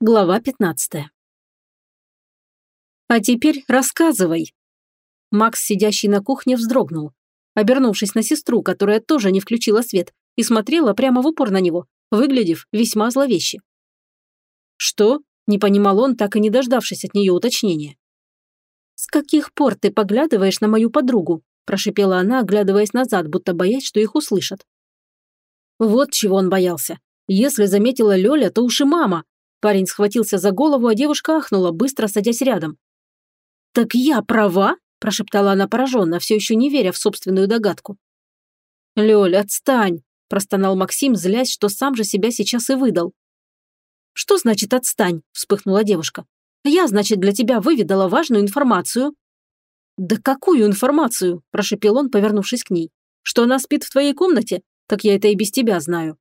Глава 15. «А теперь рассказывай». Макс, сидящий на кухне, вздрогнул, обернувшись на сестру, которая тоже не включила свет, и смотрела прямо в упор на него, выглядев весьма зловеще. «Что?» – не понимал он, так и не дождавшись от нее уточнения. «С каких пор ты поглядываешь на мою подругу?» – прошипела она, оглядываясь назад, будто боясь, что их услышат. Вот чего он боялся. Если заметила Лёля, то уж и мама, Парень схватился за голову, а девушка ахнула, быстро садясь рядом. «Так я права?» – прошептала она пораженно, все еще не веря в собственную догадку. «Лёль, отстань!» – простонал Максим, злясь, что сам же себя сейчас и выдал. «Что значит «отстань»?» – вспыхнула девушка. «Я, значит, для тебя выведала важную информацию». «Да какую информацию?» – прошепел он, повернувшись к ней. «Что она спит в твоей комнате? Так я это и без тебя знаю».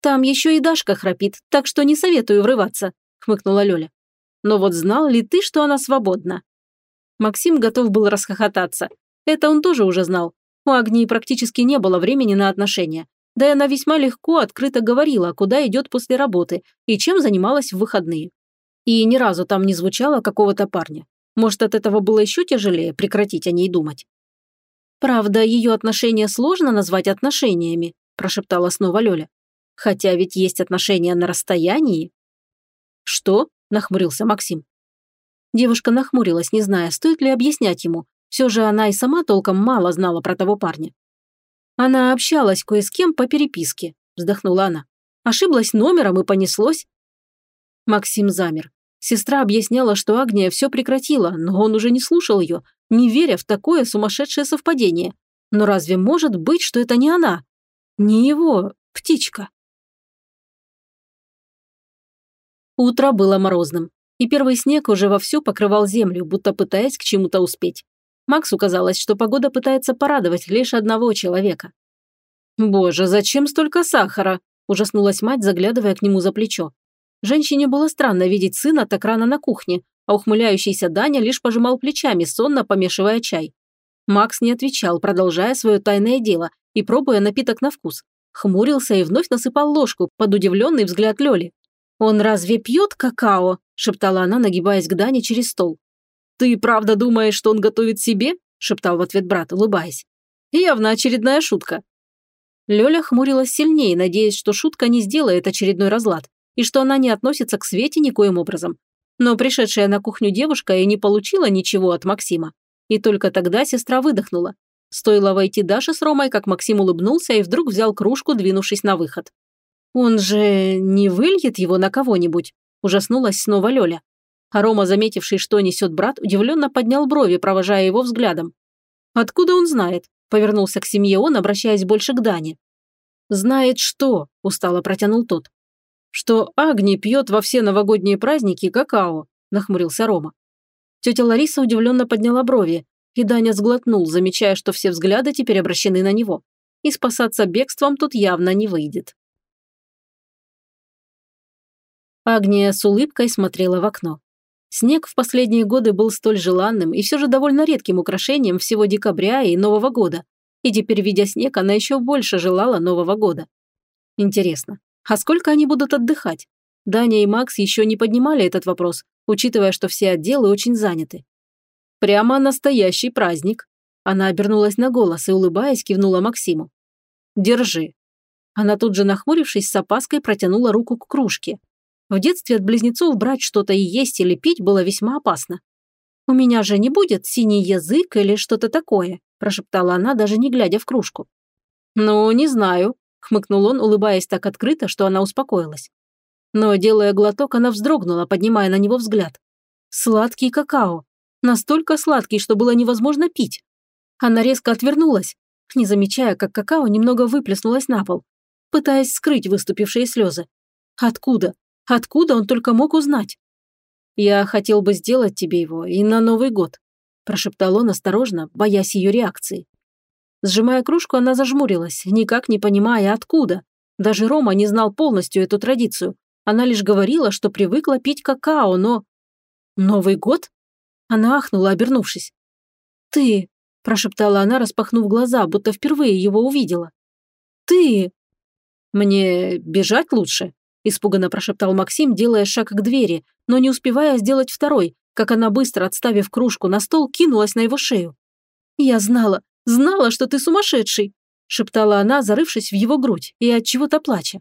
Там еще и Дашка храпит, так что не советую врываться», – хмыкнула Лёля. «Но вот знал ли ты, что она свободна?» Максим готов был расхохотаться. Это он тоже уже знал. У Агнии практически не было времени на отношения. Да и она весьма легко, открыто говорила, куда идет после работы и чем занималась в выходные. И ни разу там не звучало какого-то парня. Может, от этого было еще тяжелее прекратить о ней думать. «Правда, ее отношения сложно назвать отношениями», – прошептала снова Лёля. Хотя ведь есть отношения на расстоянии. Что? Нахмурился Максим. Девушка нахмурилась, не зная, стоит ли объяснять ему. Все же она и сама толком мало знала про того парня. Она общалась кое с кем по переписке, вздохнула она. Ошиблась номером и понеслось. Максим замер. Сестра объясняла, что Агния все прекратила, но он уже не слушал ее, не веря в такое сумасшедшее совпадение. Но разве может быть, что это не она? Не его птичка. Утро было морозным, и первый снег уже вовсю покрывал землю, будто пытаясь к чему-то успеть. Максу казалось, что погода пытается порадовать лишь одного человека. «Боже, зачем столько сахара?» – ужаснулась мать, заглядывая к нему за плечо. Женщине было странно видеть сына так рано на кухне, а ухмыляющийся Даня лишь пожимал плечами, сонно помешивая чай. Макс не отвечал, продолжая свое тайное дело и пробуя напиток на вкус. Хмурился и вновь насыпал ложку под удивленный взгляд Лёли. «Он разве пьет какао?» – шептала она, нагибаясь к Дане через стол. «Ты правда думаешь, что он готовит себе?» – шептал в ответ брат, улыбаясь. «Явно очередная шутка». Лёля хмурилась сильнее, надеясь, что шутка не сделает очередной разлад и что она не относится к Свете никоим образом. Но пришедшая на кухню девушка и не получила ничего от Максима. И только тогда сестра выдохнула. Стоило войти Даша с Ромой, как Максим улыбнулся и вдруг взял кружку, двинувшись на выход. «Он же не выльет его на кого-нибудь?» – ужаснулась снова Лёля. А Рома, заметивший, что несет брат, удивленно поднял брови, провожая его взглядом. «Откуда он знает?» – повернулся к семье он, обращаясь больше к Дане. «Знает что?» – устало протянул тот. «Что Агни пьет во все новогодние праздники какао», – нахмурился Рома. Тетя Лариса удивленно подняла брови, и Даня сглотнул, замечая, что все взгляды теперь обращены на него. И спасаться бегством тут явно не выйдет. Агния с улыбкой смотрела в окно. Снег в последние годы был столь желанным и все же довольно редким украшением всего декабря и Нового года. И теперь, видя снег, она еще больше желала Нового года. Интересно, а сколько они будут отдыхать? Даня и Макс еще не поднимали этот вопрос, учитывая, что все отделы очень заняты. Прямо настоящий праздник. Она обернулась на голос и, улыбаясь, кивнула Максиму. «Держи». Она тут же, нахмурившись, с опаской протянула руку к кружке, в детстве от близнецов брать что-то и есть или пить было весьма опасно. «У меня же не будет синий язык или что-то такое», прошептала она, даже не глядя в кружку. «Ну, не знаю», хмыкнул он, улыбаясь так открыто, что она успокоилась. Но, делая глоток, она вздрогнула, поднимая на него взгляд. Сладкий какао. Настолько сладкий, что было невозможно пить. Она резко отвернулась, не замечая, как какао немного выплеснулось на пол, пытаясь скрыть выступившие слезы. Откуда? Откуда он только мог узнать? «Я хотел бы сделать тебе его и на Новый год», прошептал он осторожно, боясь ее реакции. Сжимая кружку, она зажмурилась, никак не понимая, откуда. Даже Рома не знал полностью эту традицию. Она лишь говорила, что привыкла пить какао, но... «Новый год?» Она ахнула, обернувшись. «Ты!» – прошептала она, распахнув глаза, будто впервые его увидела. «Ты!» «Мне бежать лучше?» – испуганно прошептал Максим, делая шаг к двери, но не успевая сделать второй, как она, быстро отставив кружку на стол, кинулась на его шею. «Я знала, знала, что ты сумасшедший!» – шептала она, зарывшись в его грудь и от чего-то плача.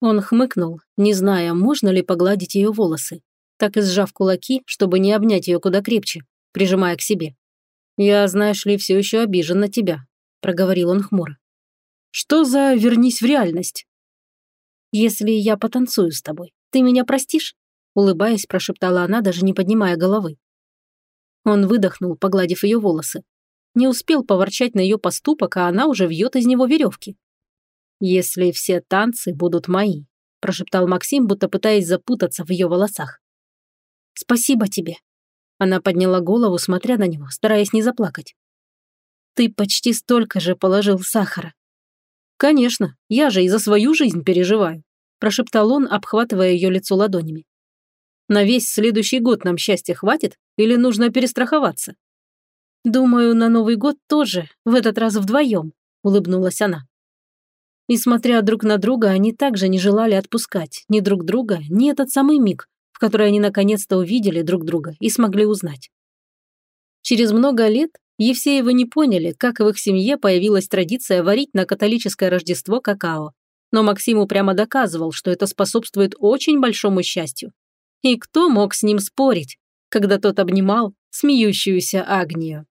Он хмыкнул, не зная, можно ли погладить ее волосы, так и сжав кулаки, чтобы не обнять ее куда крепче, прижимая к себе. «Я, знаешь ли, все еще обижен на тебя», – проговорил он хмуро. «Что за «вернись в реальность»?» «Если я потанцую с тобой, ты меня простишь?» Улыбаясь, прошептала она, даже не поднимая головы. Он выдохнул, погладив ее волосы. Не успел поворчать на ее поступок, а она уже вьет из него веревки. «Если все танцы будут мои», – прошептал Максим, будто пытаясь запутаться в ее волосах. «Спасибо тебе». Она подняла голову, смотря на него, стараясь не заплакать. «Ты почти столько же положил сахара. «Конечно, я же и за свою жизнь переживаю», – прошептал он, обхватывая ее лицо ладонями. «На весь следующий год нам счастья хватит или нужно перестраховаться?» «Думаю, на Новый год тоже, в этот раз вдвоем», – улыбнулась она. И смотря друг на друга, они также не желали отпускать ни друг друга, ни этот самый миг, в который они наконец-то увидели друг друга и смогли узнать. Через много лет Евсеевы не поняли, как в их семье появилась традиция варить на католическое Рождество какао. Но Максим упрямо доказывал, что это способствует очень большому счастью. И кто мог с ним спорить, когда тот обнимал смеющуюся Агнию?